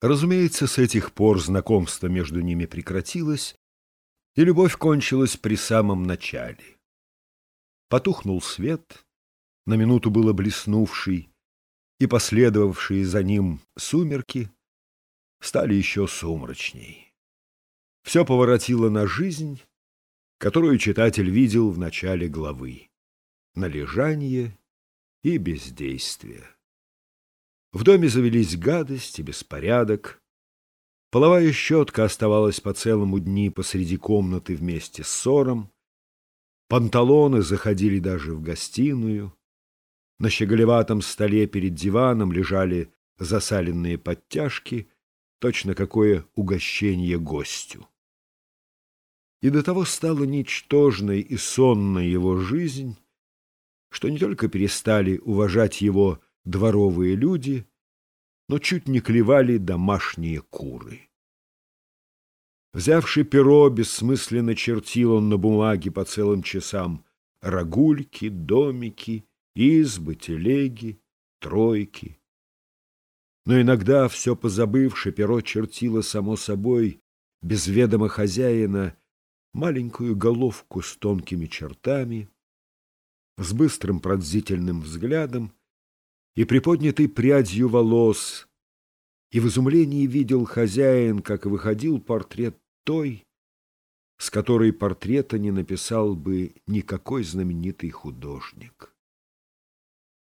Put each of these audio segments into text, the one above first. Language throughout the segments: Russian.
Разумеется, с этих пор знакомство между ними прекратилось, и любовь кончилась при самом начале. Потухнул свет, на минуту было блеснувший, и последовавшие за ним сумерки стали еще сумрачней. Все поворотило на жизнь, которую читатель видел в начале главы, на лежание и бездействие. В доме завелись гадость и беспорядок. Половая щетка оставалась по целому дни посреди комнаты вместе с ссором. Панталоны заходили даже в гостиную. На щеголеватом столе перед диваном лежали засаленные подтяжки, точно какое угощение гостю. И до того стала ничтожной и сонной его жизнь, что не только перестали уважать его дворовые люди, но чуть не клевали домашние куры. Взявши перо, бессмысленно чертил он на бумаге по целым часам рогульки, домики, избы, телеги, тройки. Но иногда, все позабывши, перо чертило само собой, без ведома хозяина, маленькую головку с тонкими чертами, с быстрым пронзительным взглядом и приподнятой прядью волос, и в изумлении видел хозяин, как выходил портрет той, с которой портрета не написал бы никакой знаменитый художник.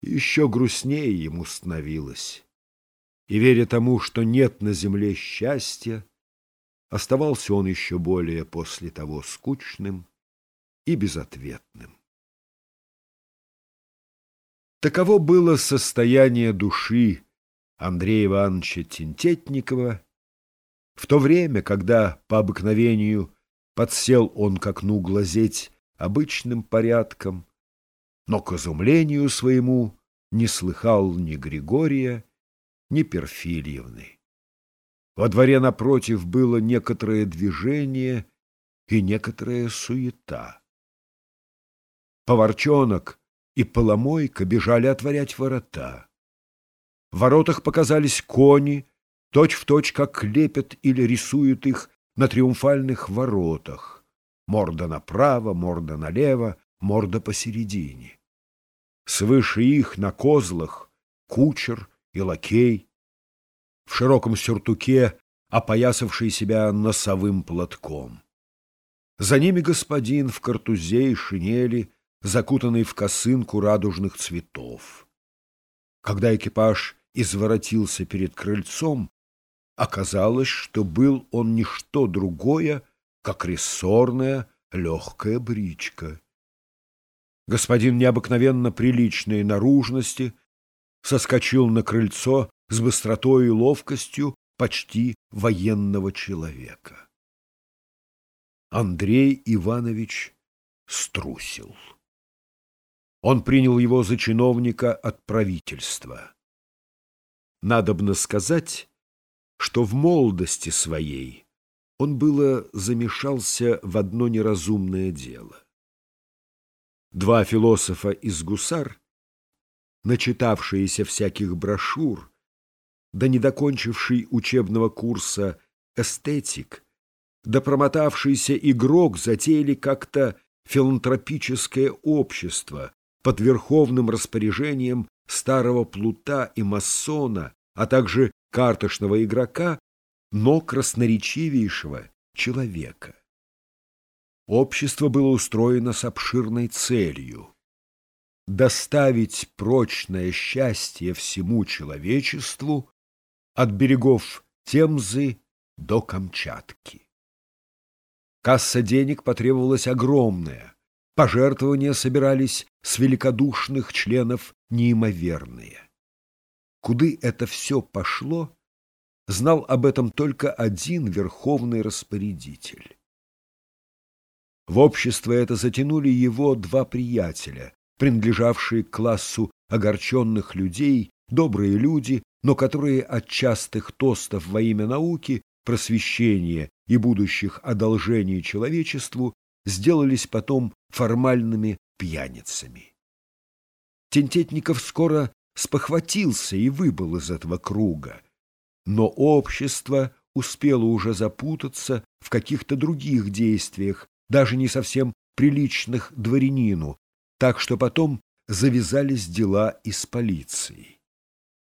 Еще грустнее ему становилось, и, веря тому, что нет на земле счастья, оставался он еще более после того скучным и безответным. Таково было состояние души Андрея Ивановича Тинтетникова в то время, когда по обыкновению подсел он к окну глазеть обычным порядком, но к изумлению своему не слыхал ни Григория, ни Перфильевны. Во дворе напротив было некоторое движение и некоторая суета. Поворчонок и поломойка бежали отворять ворота. В воротах показались кони, точь-в-точь, точь, как лепят или рисуют их на триумфальных воротах. Морда направо, морда налево, морда посередине. Свыше их на козлах кучер и лакей, в широком сюртуке, опоясавший себя носовым платком. За ними господин в картузе и шинели, закутанный в косынку радужных цветов. Когда экипаж изворотился перед крыльцом, оказалось, что был он не что другое, как рессорная легкая бричка. Господин необыкновенно приличной наружности соскочил на крыльцо с быстротой и ловкостью почти военного человека. Андрей Иванович струсил. Он принял его за чиновника от правительства. Надобно сказать, что в молодости своей он было замешался в одно неразумное дело. Два философа из гусар, начитавшиеся всяких брошюр, да не докончивший учебного курса эстетик, да промотавшийся игрок затеяли как-то филантропическое общество под верховным распоряжением старого плута и масона, а также карточного игрока, но красноречивейшего человека. Общество было устроено с обширной целью — доставить прочное счастье всему человечеству от берегов Темзы до Камчатки. Касса денег потребовалась огромная, пожертвования собирались с великодушных членов неимоверные. Куды это все пошло, знал об этом только один верховный распорядитель. В общество это затянули его два приятеля, принадлежавшие к классу огорченных людей, добрые люди, но которые от частых тостов во имя науки, просвещения и будущих одолжений человечеству сделались потом формальными пьяницами. Тентетников скоро спохватился и выбыл из этого круга, но общество успело уже запутаться в каких-то других действиях, даже не совсем приличных дворянину, так что потом завязались дела и с полицией.